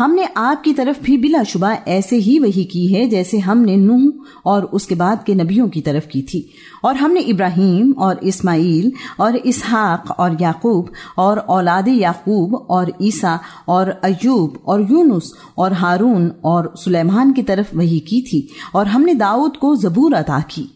ہم نے آپ کی طرف بھی بلا شبہ ایسے ہی وہی کی ہے جیسے ہم نے نوح اور اس کے بعد کے نبیوں کی طرف کی تھی۔ اور ہم نے ابراہیم اور اسماعیل اور اسحاق اور یعقوب اور اولاد یعقوب اور عیسیٰ اور ایوب اور یونس اور ہارون اور سلیمان کی طرف وہی کی تھی اور ہم نے داؤد کو زبور عطا کی۔